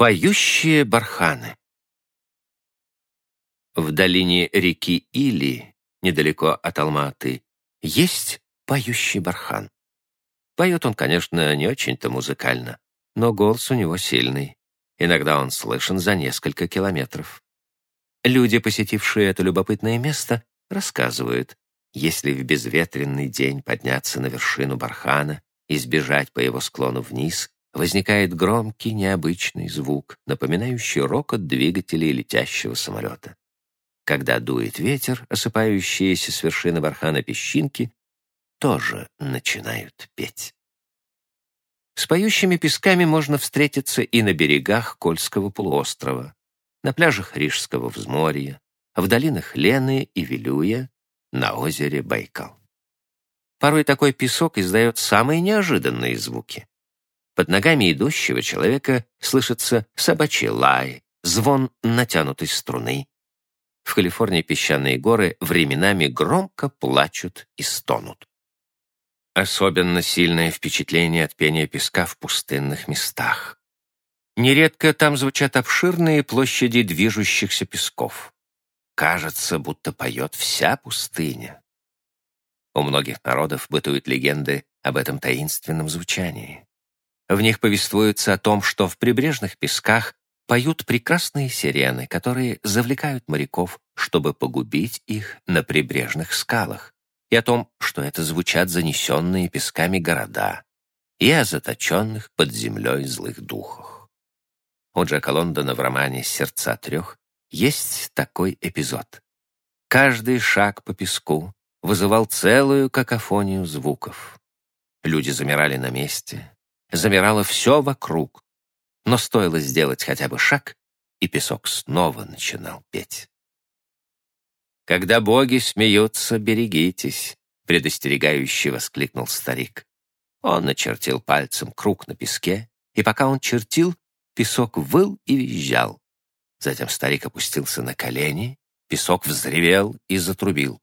Поющие барханы В долине реки Или, недалеко от Алматы, есть поющий бархан. Поет он, конечно, не очень-то музыкально, но голос у него сильный. Иногда он слышен за несколько километров. Люди, посетившие это любопытное место, рассказывают, если в безветренный день подняться на вершину бархана и сбежать по его склону вниз, возникает громкий необычный звук, напоминающий рокот двигателей летящего самолета. Когда дует ветер, осыпающиеся с вершины бархана песчинки тоже начинают петь. С поющими песками можно встретиться и на берегах Кольского полуострова, на пляжах Рижского взморья, в долинах Лены и Вилюя, на озере Байкал. Порой такой песок издает самые неожиданные звуки. Под ногами идущего человека слышится собачий лай, звон натянутой струны. В Калифорнии песчаные горы временами громко плачут и стонут. Особенно сильное впечатление от пения песка в пустынных местах. Нередко там звучат обширные площади движущихся песков. Кажется, будто поет вся пустыня. У многих народов бытуют легенды об этом таинственном звучании. В них повествуется о том, что в прибрежных песках поют прекрасные сирены, которые завлекают моряков, чтобы погубить их на прибрежных скалах, и о том, что это звучат занесенные песками города и о заточенных под землей злых духах. У Джека Лондона в романе «Сердца трех» есть такой эпизод. Каждый шаг по песку вызывал целую какофонию звуков. Люди замирали на месте, замирало все вокруг, но стоило сделать хотя бы шаг, и песок снова начинал петь. «Когда боги смеются, берегитесь», — предостерегающе воскликнул старик. Он начертил пальцем круг на песке, и пока он чертил, песок выл и визжал. Затем старик опустился на колени, песок взревел и затрубил.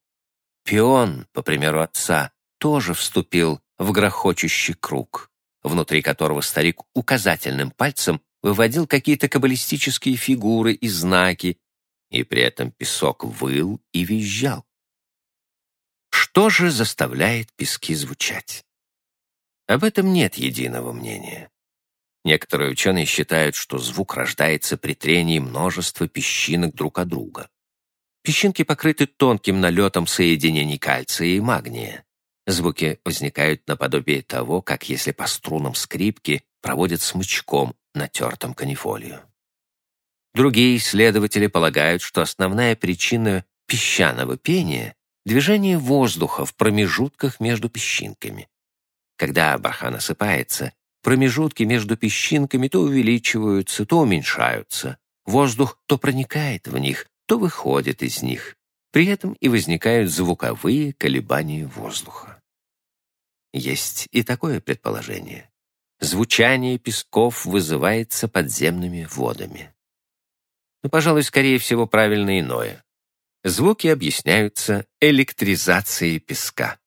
Пион, по примеру отца, тоже вступил в грохочущий круг внутри которого старик указательным пальцем выводил какие-то каббалистические фигуры и знаки, и при этом песок выл и визжал. Что же заставляет пески звучать? Об этом нет единого мнения. Некоторые ученые считают, что звук рождается при трении множества песчинок друг от друга. Песчинки покрыты тонким налетом соединений кальция и магния. Звуки возникают наподобие того, как если по струнам скрипки проводят смычком, натертым канифолию. Другие исследователи полагают, что основная причина песчаного пения — движение воздуха в промежутках между песчинками. Когда бархан осыпается, промежутки между песчинками то увеличиваются, то уменьшаются. Воздух то проникает в них, то выходит из них. При этом и возникают звуковые колебания воздуха. Есть и такое предположение. Звучание песков вызывается подземными водами. Но, пожалуй, скорее всего, правильно иное. Звуки объясняются электризацией песка.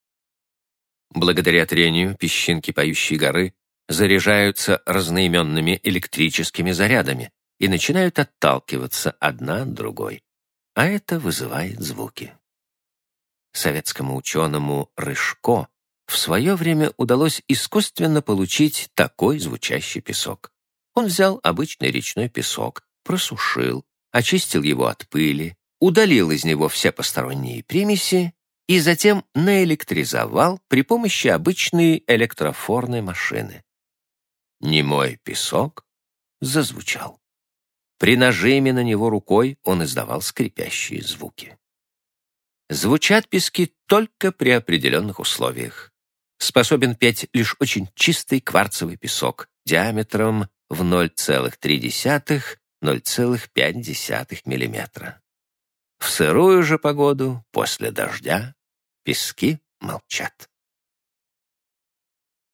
Благодаря трению песчинки поющей горы заряжаются разноименными электрическими зарядами и начинают отталкиваться одна от другой. А это вызывает звуки. Советскому ученому Рыжко в свое время удалось искусственно получить такой звучащий песок. Он взял обычный речной песок, просушил, очистил его от пыли, удалил из него все посторонние примеси и затем наэлектризовал при помощи обычной электрофорной машины. Немой песок зазвучал. При нажиме на него рукой он издавал скрипящие звуки. Звучат пески только при определенных условиях способен петь лишь очень чистый кварцевый песок диаметром в 0,3-0,5 мм. В сырую же погоду, после дождя, пески молчат.